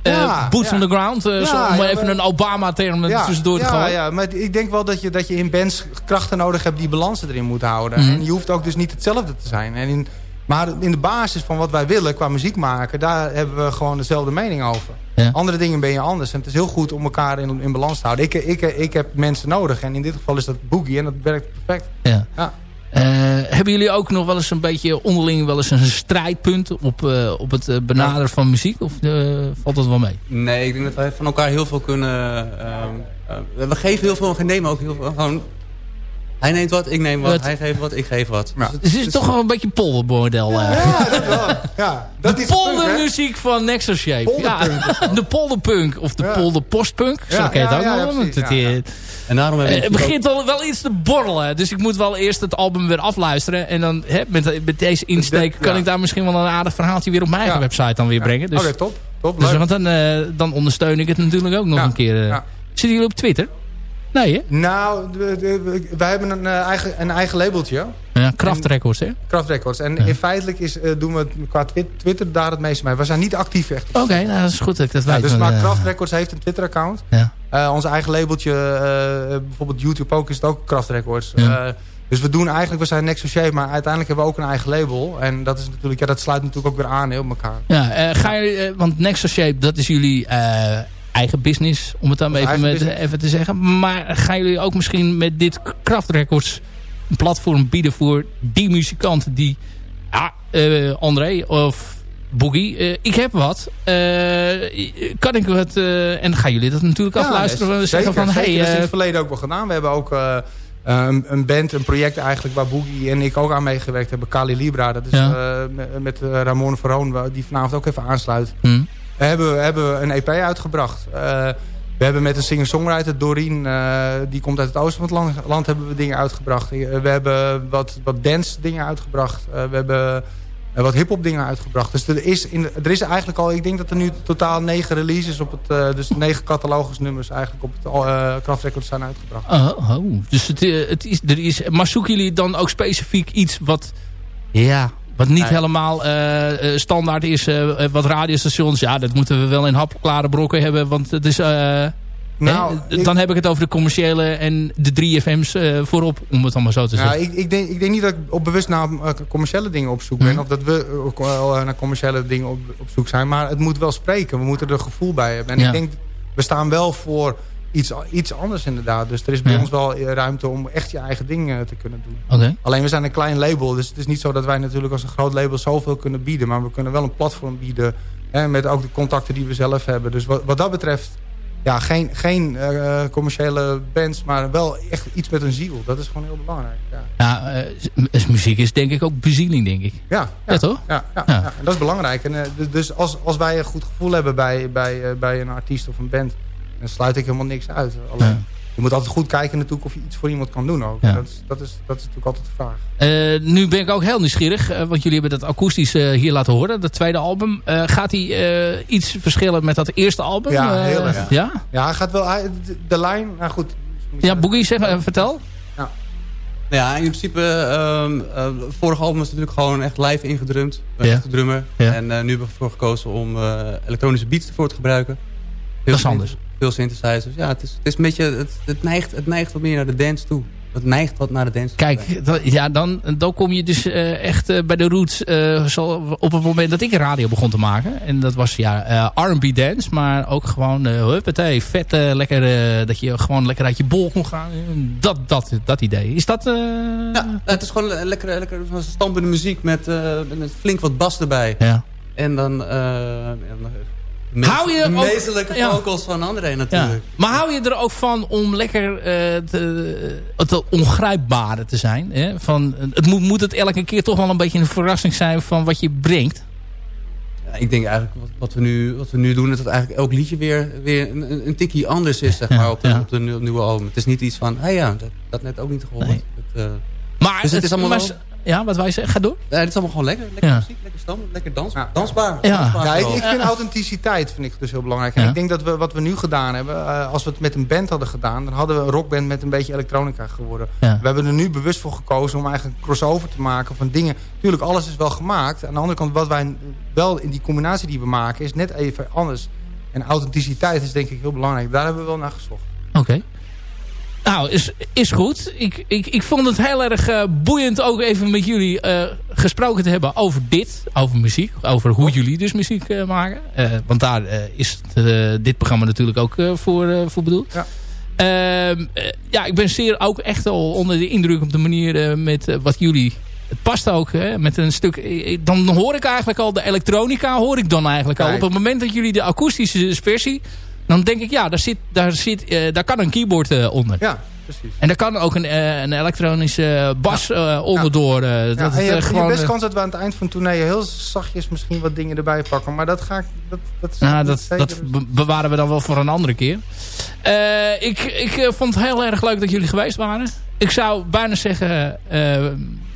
Ja, boots on the ground, uh, ja, om even een Obama-term tussendoor te gooien. Ja, maar ik denk wel dat je, dat je in bands krachten nodig hebt die balansen erin moeten houden. Mm -hmm. En je hoeft ook dus niet hetzelfde te zijn. En in, maar in de basis van wat wij willen qua muziek maken, daar hebben we gewoon dezelfde mening over. Andere dingen ben je anders. En het is heel goed om elkaar in, in balans te houden. Ik, ik, ik heb mensen nodig. En in dit geval is dat boogie. En dat werkt perfect. Ja. ja. Uh, hebben jullie ook nog wel eens een beetje onderling wel eens een strijdpunt op, uh, op het benaderen van muziek? Of valt dat wel mee? Nee, ik denk dat wij van elkaar heel veel kunnen... we geven heel veel en nemen ook heel veel. Gewoon hij neemt wat, ik neem wat, hij geeft wat, ik geef wat. Ja. Dus het is, toch wel een beetje poldermodel. Ja, ja, dat wel. Ja, dat de poldermuziek van Nexus Shape. Ja, de polderpunk of de ja. polderpostpunk. Zo ja, het ook nog. Het, en daarom hebben het begint al wel iets te borrelen. Dus ik moet wel eerst het album weer afluisteren. En dan hè, met, met deze insteek kan ik daar misschien wel een aardig verhaaltje weer op mijn eigen website dan weer brengen. Dus, Oké, top. top dus want dan, uh, dan ondersteun ik het natuurlijk ook nog een keer. Uh. Zitten jullie op Twitter? Nee, hè? Nou, wij hebben een, uh, eigen, een eigen labeltje. Ja, Kraft Records, hè? Kraft Records. En in feitelijk is, uh, doen we qua Twitter daar het meeste mee. We zijn niet actief echt. Oké, nou, dat is goed dat ik dat weet. Dus, maar Kraft Records heeft een Twitter-account. Ja. Uh, ons eigen labeltje, bijvoorbeeld YouTube ook, is het ook Kraft Records. Ja. dus we doen eigenlijk, we zijn Nexus Shape, maar uiteindelijk hebben we ook een eigen label. En dat is natuurlijk, ja, dat sluit natuurlijk ook weer aan heel elkaar. Ja, ga je, want Nexus Shape, dat is jullie eigen business, om het dan even, met, even te zeggen. Maar gaan jullie ook misschien met dit Kraft Records een platform bieden voor die muzikanten die... Ja, uh, André of Boogie, uh, ik heb wat. Uh, kan ik wat... en gaan jullie dat natuurlijk ja, afluisteren? Yes, zeggen van, hey, dat is in het verleden ook wel gedaan. We hebben ook... een, een, band, een project eigenlijk waar Boogie en ik ook aan meegewerkt hebben. Kali Libra, dat is ja. met, Ramon Veroon, die vanavond ook even aansluit. Hmm hebben we, hebben we een EP uitgebracht. Uh, we hebben met een singer-songwriter, Doreen, uh, die komt uit het oosten van het land, land hebben we dingen uitgebracht. Uh, we hebben wat, wat dance dingen uitgebracht. we hebben wat hip-hop dingen uitgebracht. Dus er is, in, er is eigenlijk al, ik denk dat er nu totaal negen releases op het, dus negen catalogusnummers eigenlijk op het uh, Kraftrecords zijn uitgebracht. Oh, oh. dus het, het is, er is, maar zoeken jullie dan ook specifiek iets wat, ja, wat niet helemaal uh, standaard is. Uh, wat radiostations. Ja, dat moeten we wel in hapklare brokken hebben. Want het is... Nou, dan heb ik het over de commerciële en de 3FM's voorop. Om het allemaal zo te zeggen. ik, ik, denk, ik denk niet dat ik op bewust naar commerciële dingen op zoek ben. Mhm. Of dat we naar commerciële dingen op, op zoek zijn. Maar het moet wel spreken. We moeten er gevoel bij hebben. En ik denk, we staan wel voor iets, iets anders inderdaad. Dus er is bij ons wel ruimte om echt je eigen dingen te kunnen doen. Alleen we zijn een klein label. Dus het is niet zo dat wij natuurlijk als een groot label zoveel kunnen bieden. Maar we kunnen wel een platform bieden. Hè, met ook de contacten die we zelf hebben. Dus wat, wat dat betreft... Ja, geen, geen uh, commerciële bands, maar wel echt iets met een ziel. Dat is gewoon heel belangrijk. Ja, ja uh, muziek is denk ik ook bezieling, denk ik. Ja, ja, toch? Ja, ja, ja. dat is belangrijk. En, uh, dus als, als wij een goed gevoel hebben bij, bij, bij een artiest of een band dan sluit ik helemaal niks uit. Alleen, Je moet altijd goed kijken natuurlijk of je iets voor iemand kan doen ook. Dat, is, dat, is, dat is natuurlijk altijd de vraag. Uh, nu ben ik ook heel nieuwsgierig. Uh, want jullie hebben dat akoestisch uh, hier laten horen. Dat tweede album. gaat hij iets verschillen met dat eerste album? Ja, heel erg. Ja? Ja, hij gaat wel... De, de lijn... Nou goed. Ja, Boogie, zeg, vertel. Ja. Ja, in principe, um, het vorige album was natuurlijk gewoon echt live ingedrumd. Met ja. drummer. Ja. En nu hebben we ervoor gekozen om elektronische beats ervoor te gebruiken. Heel dat is anders veel synthesizers. Ja, het is, het is een beetje, het, het, neigt, het neigt wat meer naar de dance toe. Het neigt wat naar de dance Kijk, ja, dan, dan kom je dus uh, echt uh, bij de roots uh, zo, op het moment dat ik radio begon te maken. En dat was ja R&B dance, maar ook gewoon uh, huppatee, vet, lekker, dat je gewoon lekker uit je bol kon gaan. Dat, dat, dat idee. Is dat... Ja, het is gewoon lekker, lekker stampende muziek met, met flink wat bas erbij. Ja. En dan... hou je de meestelijke ja. vocals van André natuurlijk. Maar hou je er ook van om lekker uh, te, te ongrijpbare te zijn? Hè? Van, het moet, moet het elke keer toch wel een beetje een verrassing zijn van wat je brengt? Ja, ik denk eigenlijk wat, wat, we nu, wat we nu doen... is dat eigenlijk elk liedje weer, weer een, een tikkie anders is zeg maar, op, de, op de nieuwe album. Het is niet iets van, hey ja, dat, dat net ook niet. Nee. Het, uh, maar dus het, is allemaal maar, ja, wat wij zeggen, ga door. Het is allemaal gewoon lekker. Lekker muziek, lekker stam, lekker dans, dansbaar. Ja, dansbaar ja ik, ik, vind authenticiteit vind ik dus heel belangrijk. En ik denk dat we wat we nu gedaan hebben, uh, als we het met een band hadden gedaan, dan hadden we een rockband met een beetje elektronica geworden. We hebben er nu bewust voor gekozen om eigenlijk een crossover te maken van dingen. Tuurlijk, alles is wel gemaakt. Aan de andere kant, wat wij wel in die combinatie die we maken, is net even anders. En authenticiteit is denk ik heel belangrijk. Daar hebben we wel naar gezocht. Oké. Nou, is, is goed. Ik, ik, ik vond het heel erg uh, boeiend ook even met jullie uh, gesproken te hebben over dit. Over muziek. Over hoe jullie dus muziek uh, maken. want daar is het, dit programma natuurlijk ook voor, voor bedoeld. Ja. Ehm, ja, ik ben zeer ook echt al onder de indruk op de manier met wat jullie... Het past ook hè, met een stuk... Dan hoor ik eigenlijk al de elektronica, hoor ik dan eigenlijk al. Op het moment dat jullie de akoestische versie dan denk ik, ja, daar, zit, daar, zit, uh, daar kan een keyboard uh, onder. Ja, precies. En daar kan ook een, uh, een elektronische bas ja. onderdoor. Ja. dat en je hebt gewoon, best kans dat we aan het eind van het heel zachtjes misschien wat dingen erbij pakken. Maar dat ga ik... Dat, dat, nou, dat, dat bewaren we dan wel voor een andere keer. ik ik vond het heel erg leuk dat jullie geweest waren. Ik zou bijna zeggen,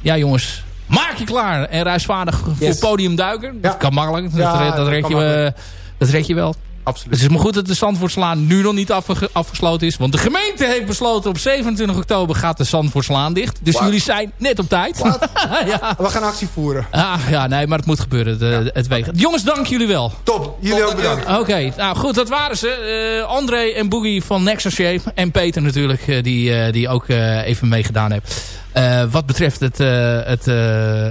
ja jongens, maak je klaar en reisvaardig yes. voor podium duiken. Dat kan makkelijk, dat, dat, dat, red je, dat red je wel. Absoluut. Het is maar goed dat de Zandvoortslaan nu nog niet afgesloten is. Want de gemeente heeft besloten op 27 oktober gaat de Zandvoortslaan dicht. Dus jullie zijn net op tijd. ja. We gaan actie voeren. Ah, ja, nee, maar het moet gebeuren. Het, het wegen. Jongens, dank jullie wel. Top, jullie ook bedankt. Oké, nou goed, dat waren ze. Uh, André en Boogie van Nexus Shape. En Peter natuurlijk, uh, die, uh, die ook even meegedaan heeft. Uh, wat betreft het, uh, het, uh,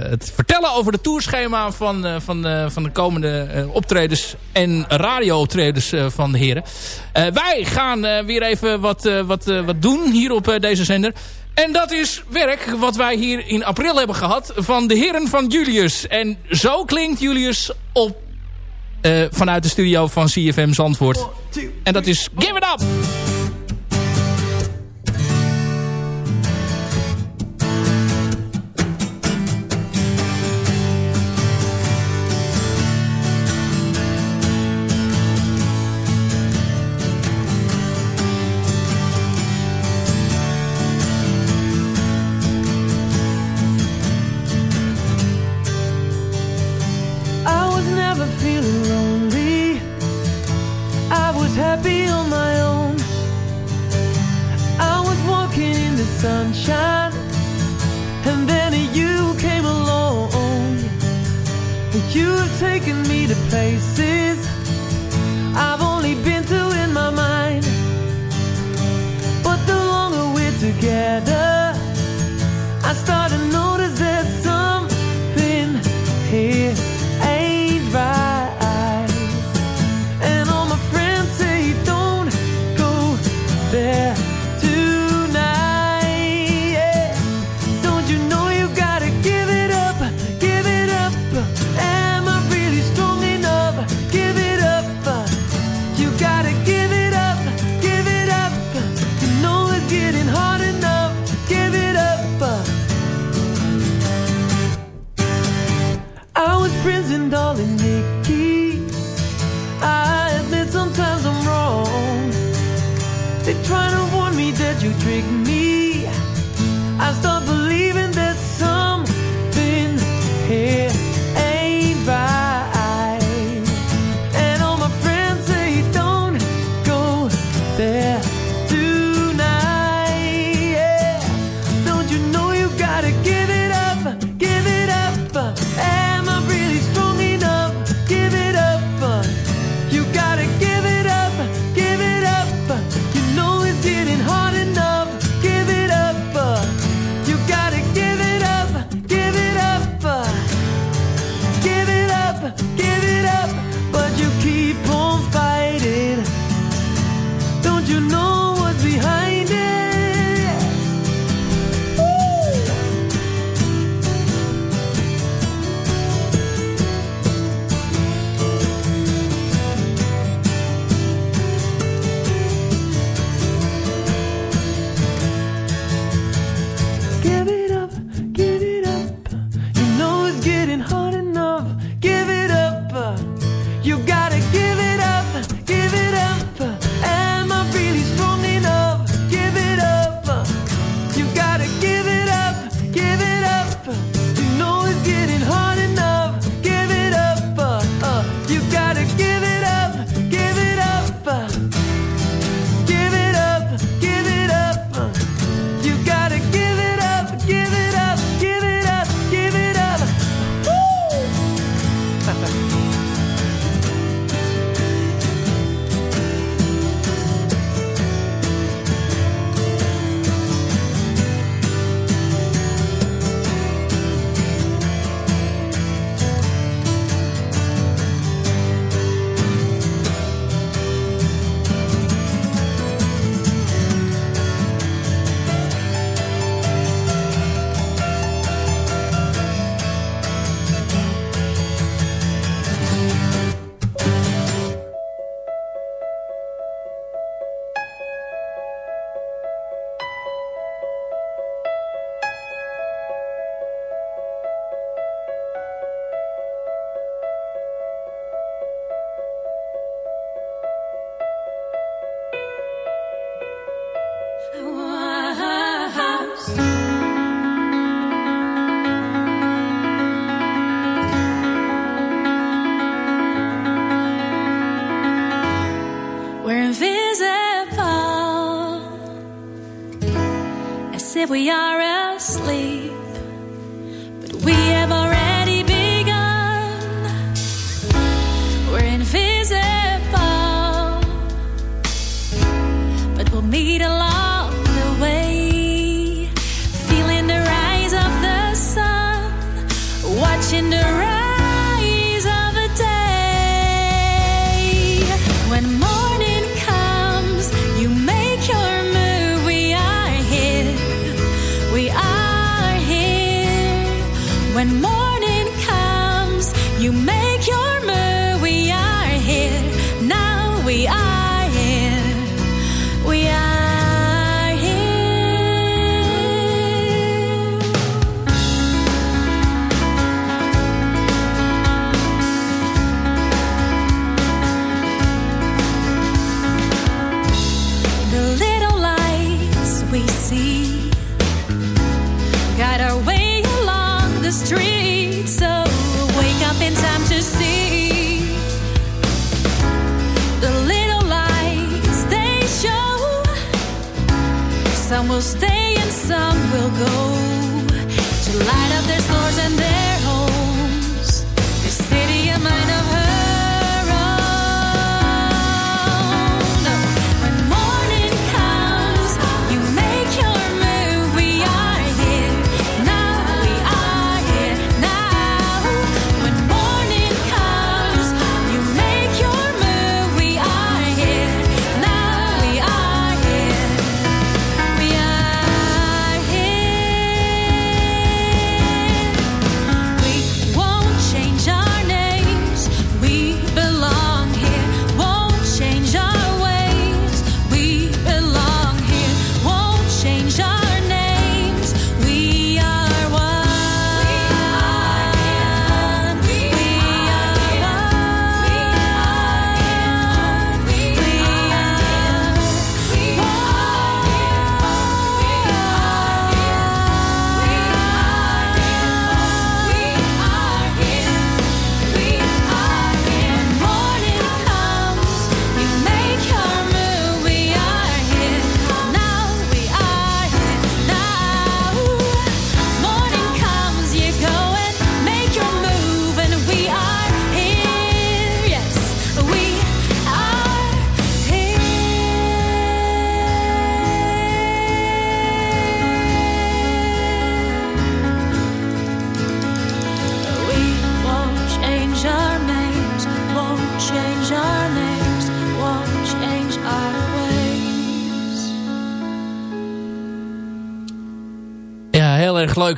het vertellen over het tourschema van, van, van de komende optredens en radio-optredens van de heren. wij gaan weer even wat, wat, wat doen hier op deze zender. En dat is werk wat wij hier in april hebben gehad van de heren van Julius. En zo klinkt Julius op, vanuit de studio van CFM Zandvoort. En dat is Give It Up! The places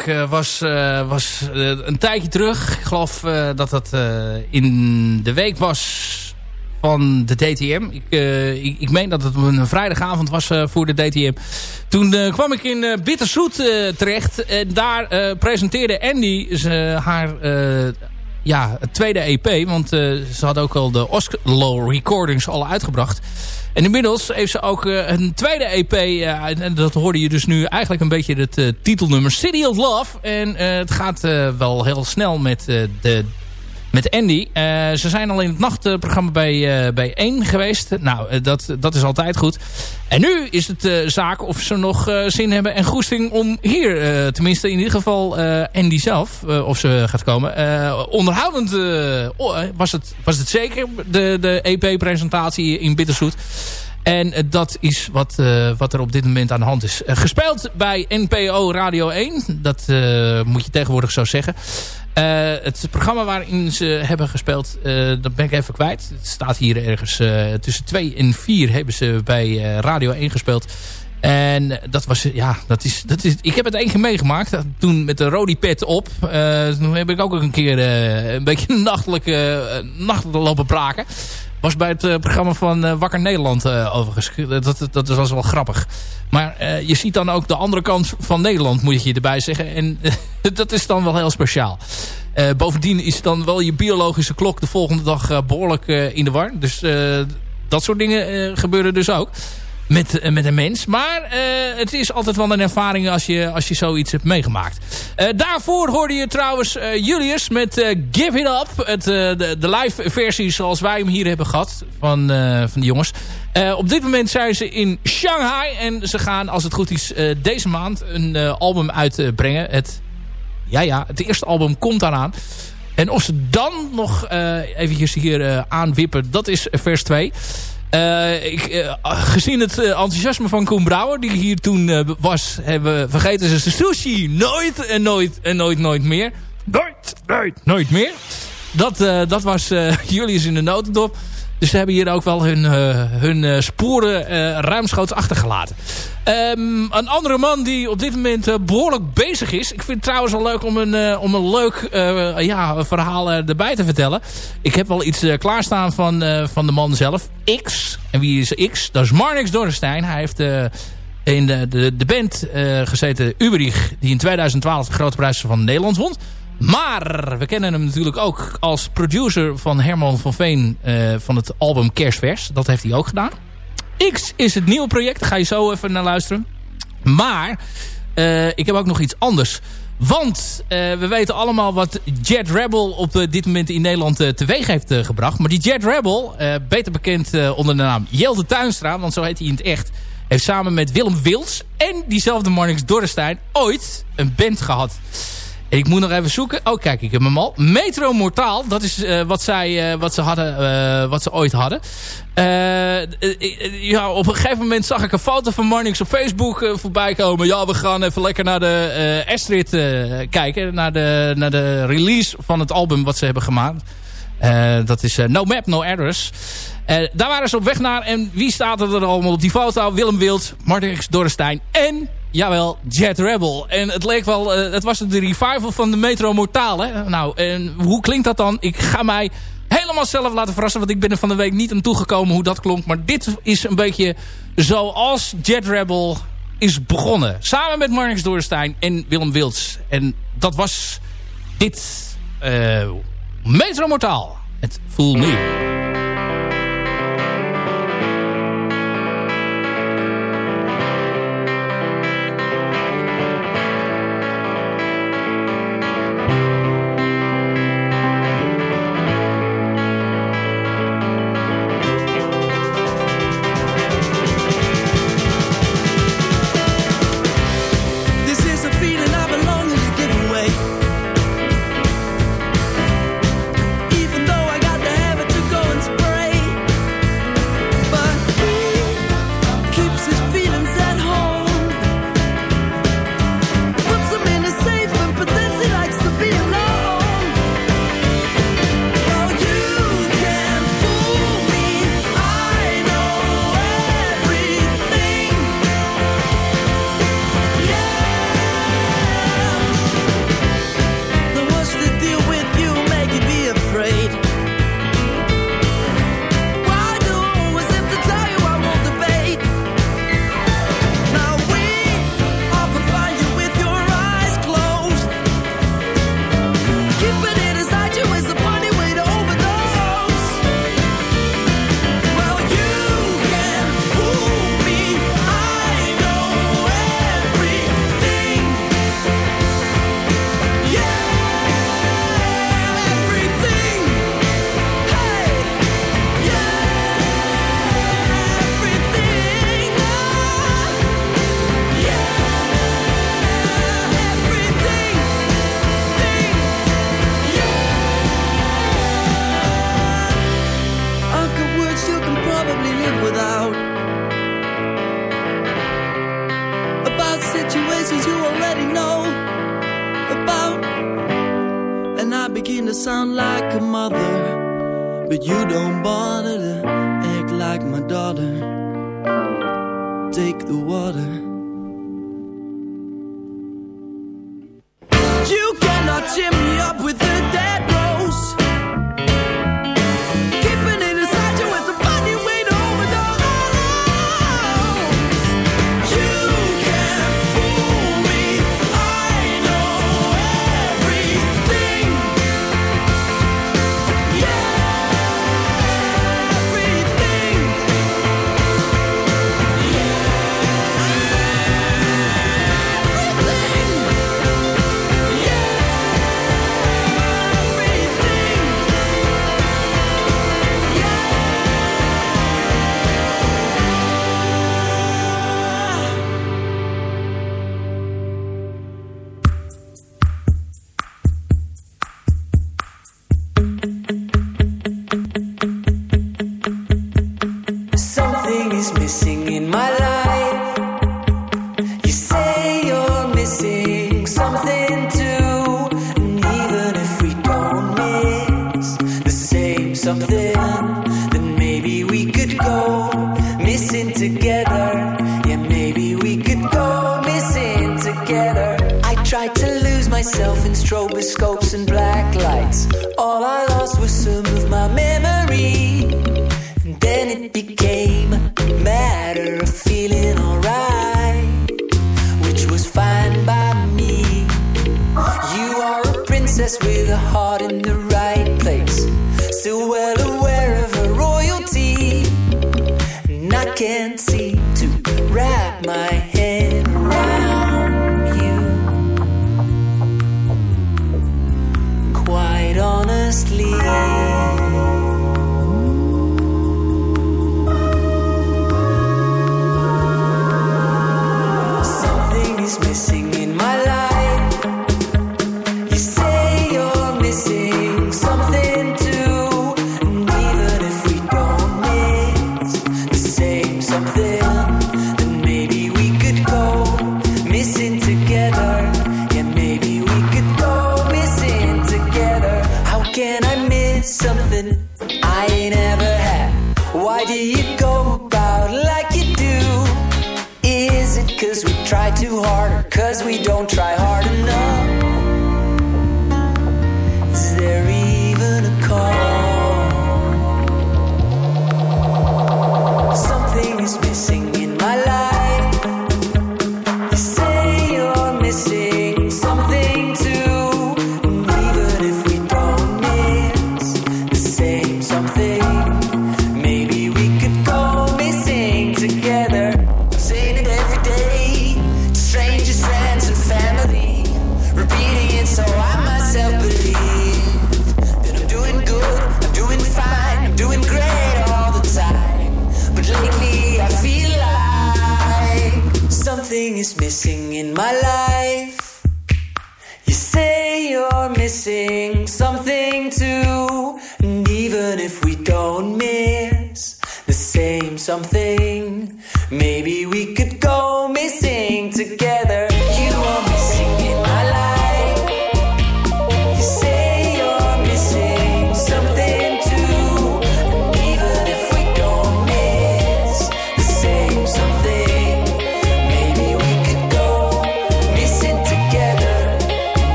eh, was, eh, was eh, een tijdje terug. Ik geloof dat dat in de week was van de DTM. Ik, ik, ik meen dat het een vrijdagavond was voor de DTM. Toen kwam ik in Bitterzoet terecht. En daar presenteerde Andy haar ja, het tweede EP. Want eh, ze had ook al de Oslo recordings al uitgebracht. En inmiddels heeft ze ook eh, een tweede EP. eh, en dat hoorde je dus nu eigenlijk een beetje het titelnummer City of Love. En het gaat wel heel snel met de met Andy. Eh, ze zijn al in het nachtprogramma bij, eh, bij 1 geweest. Nou, eh, dat, dat is altijd goed. En nu is het eh, zaak of ze nog zin hebben en goesting om hier, tenminste in ieder geval Andy zelf, of ze gaat komen. Onderhoudend was, het, was het zeker, de, de EP-presentatie in Bitterzoet. En dat is wat, wat er op dit moment aan de hand is. Gespeeld bij NPO Radio 1. Dat moet je tegenwoordig zo zeggen. Eh, het programma waarin ze hebben gespeeld, eh, dat ben ik even kwijt. Het staat hier ergens eh, tussen 2 en 4 hebben ze bij Radio 1 gespeeld. En dat was, ja, dat is, dat is, ik heb het één keer meegemaakt. Toen met de rode pet op. Toen heb ik ook een keer een beetje nachtelijk, uh, nachtelijk lopen braken. Was bij het uh, programma van uh, Wakker Nederland uh, overigens. Dat, dat, was wel grappig. Maar je ziet dan ook de andere kant van Nederland, moet je erbij zeggen. En dat is dan wel heel speciaal. Bovendien is dan wel je biologische klok de volgende dag behoorlijk in de war. Dus dat soort dingen gebeuren dus ook. Met, eh, met een mens. Maar eh, het is altijd wel een ervaring als je, als je zoiets hebt meegemaakt. Eh, daarvoor hoorde je trouwens Julius met Give It Up. Het, de, de live versie zoals wij hem hier hebben gehad van, van de jongens. op dit moment zijn ze in Shanghai. En ze gaan, als het goed is, deze maand een album uitbrengen. Het, ja, ja, het eerste album komt daaraan. En of ze dan nog uh, eventjes hier aanwippen, dat is vers 2. Uh, ik, uh, gezien het uh, enthousiasme van Koen Brouwer, die hier toen was, hebben, vergeten ze sushi nooit en nooit en nooit nooit meer. Nooit, nooit, nooit meer. Dat, dat was Julius in de notendop. Dus ze hebben hier ook wel hun, uh, hun uh, sporen uh, ruimschoots achtergelaten. Um, een andere man die op dit moment behoorlijk bezig is. Ik vind het trouwens wel leuk om een, om een leuk ja, verhaal erbij te vertellen. Ik heb wel iets klaarstaan van, van de man zelf. X. En wie is X? Dat is Marnix Dorrestein. Hij heeft in de, de, de band gezeten Uberich. Die in 2012 de Grote Prijs van Nederland won. Maar we kennen hem natuurlijk ook als producer van Herman van Veen uh, van het album Kerstvers. Dat heeft hij ook gedaan. X is het nieuwe project. Daar ga je zo even naar luisteren. Maar uh, ik heb ook nog iets anders. Want uh, we weten allemaal wat Jet Rebel op dit moment in Nederland teweeg heeft gebracht. Maar die Jet Rebel, beter bekend onder de naam Jelde Tuinstra, want zo heet hij in het echt... heeft samen met Willem Wils en diezelfde Marnix Dorrestein ooit een band gehad. Ik moet nog even zoeken. Oh, kijk, ik heb hem al. Metro Mortaal. Dat is uh, wat, zij, uh, wat, ze hadden, uh, wat ze ooit hadden. ja, op een gegeven moment zag ik een foto van Marnix op Facebook voorbij komen. Ja, we gaan even lekker naar de Astrid kijken. Naar de, naar de release van het album wat ze hebben gemaakt. dat is No Map, No Address. daar waren ze op weg naar. En wie staat er allemaal op die foto? Willem Wild, Marnix Dorrestein en Jawel, Jet Rebel. En het leek wel, uh, het was de revival van de Metro Mortaal. Hè? Nou, en hoe klinkt dat dan? Ik ga mij helemaal zelf laten verrassen. Want ik ben er van de week niet aan toegekomen hoe dat klonk. Maar dit is een beetje zoals Jet Rebel is begonnen. Samen met Marnix Doorstein en Willem Wilds. En dat was dit uh, Metro Mortaal. Het Fool Me.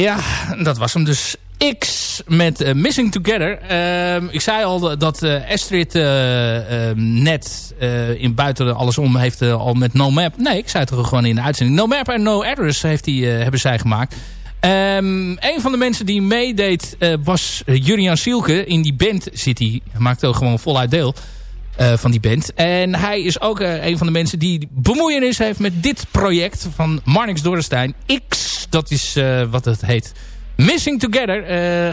Ja, dat was hem dus. X met eh, Missing Together. Ehm, ik zei al dat eh, Astrid eh, ehm, net in buiten alles om heeft al met No Map. Nee, ik zei het gewoon in de uitzending. No Map en No Address heeft die, hebben zij gemaakt. Ehm, een van de mensen die meedeed was Jurian Sielke. In die band zit hij. Hij maakt ook gewoon voluit deel. Eh, van die band. En hij is ook eh, een van de mensen die bemoeienis heeft met dit project van Marnix Dorrestein. X, dat is eh, wat het heet. Missing Together.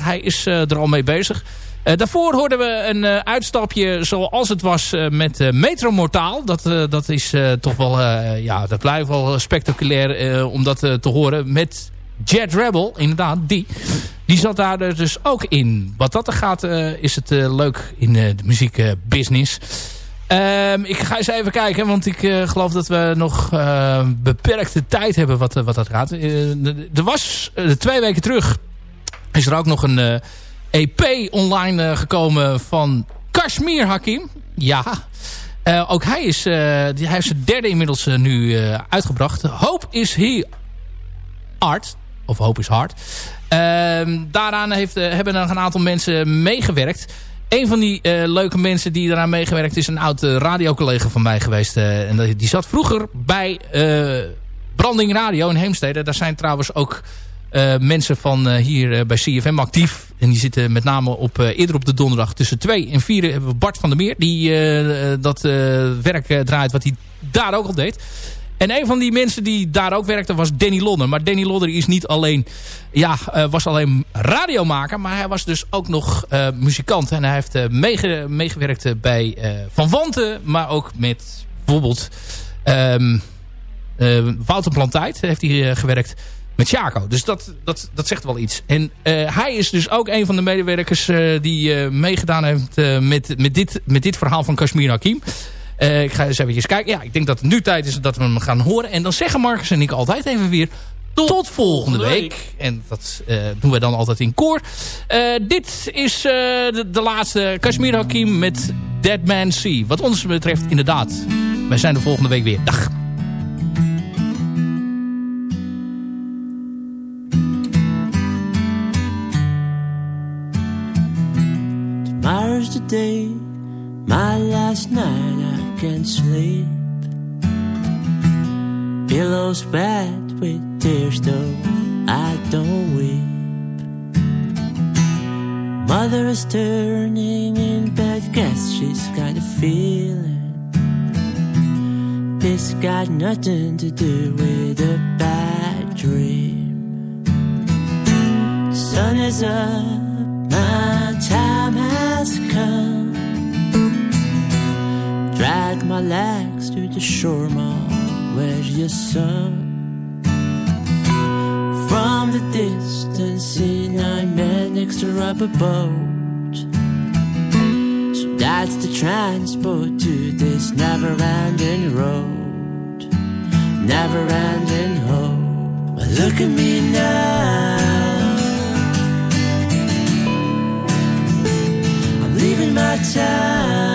Hij is er al mee bezig. Daarvoor hoorden we een uitstapje zoals het was met Metro Mortaal. Dat, dat is toch wel, ja, dat blijft wel spectaculair om dat te horen. Met Jet Rebel, inderdaad, die. Die zat daar dus ook in. Wat dat er gaat, eh, is het eh, leuk in eh, de muziekbusiness. Ehm, ik ga eens even kijken, want ik geloof dat we nog eh, beperkte tijd hebben wat, wat dat gaat. Er was twee weken terug, is er ook nog een EP online eh, gekomen van Kashmir Hakim. Ja, ook hij, is, die, hij heeft zijn derde inmiddels nu uitgebracht. Hope is he art. Of Hope is hard. Ehm, daaraan heeft, eh, hebben er een aantal mensen meegewerkt. Een van die eh, leuke mensen die eraan meegewerkt is een oud uh, radiocollega van mij geweest. en die, zat vroeger bij Branding Radio in Heemstede. Daar zijn trouwens ook mensen van hier bij CFM actief. En die zitten met name op, eerder op de donderdag tussen 2 en 4 hebben we Bart van der Meer. Die dat werk draait wat hij daar ook al deed. En een van die mensen die daar ook werkte was Danny Lodder. Maar Danny Lodder is niet alleen, ja, eh, was alleen radiomaker. Maar hij was dus ook nog eh, muzikant. En hij heeft eh, meege- meegewerkt bij Van Wanten. Maar ook met bijvoorbeeld... ehm, Wouter Plantijd heeft hij gewerkt met Chaco. Dus dat, dat, dat zegt wel iets. En hij is dus ook een van de medewerkers die meegedaan heeft met, met, dit, met dit verhaal van Kashmir Hakim. Ik ga eens even kijken. Ja, ik denk dat het nu tijd is dat we hem gaan horen. En dan zeggen Marcus en ik altijd even weer... Tot, volgende week. En dat uh, doen we dan altijd in koor. Uh, dit is uh, de, de, laatste Kashmir Hakim met Dead Man Sea. Wat ons betreft inderdaad. Wij zijn de volgende week weer. Dag. Tomorrow's the day, my last night, can't sleep. Pillows wet with tears, though I don't weep. Mother is turning in bed, guess she's got a feeling. This got nothing to do with a bad dream. Sun is up, my time has come. Drag my legs to the shore, mom. Where's your son? From the distance, seen I met next to rubber boat. So that's the transport to this never-ending road, never-ending hope. But look at me now. I'm leaving my town.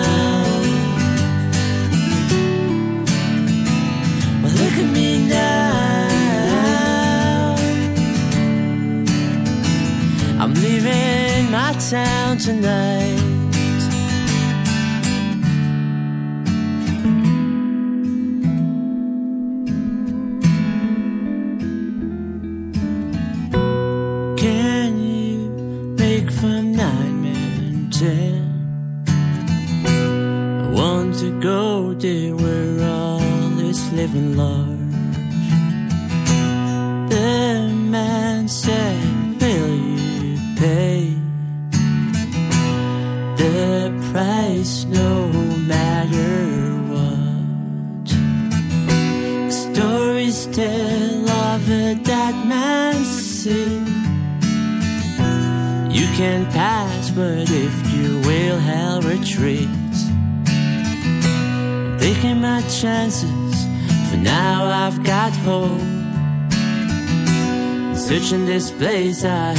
Town tonight. place I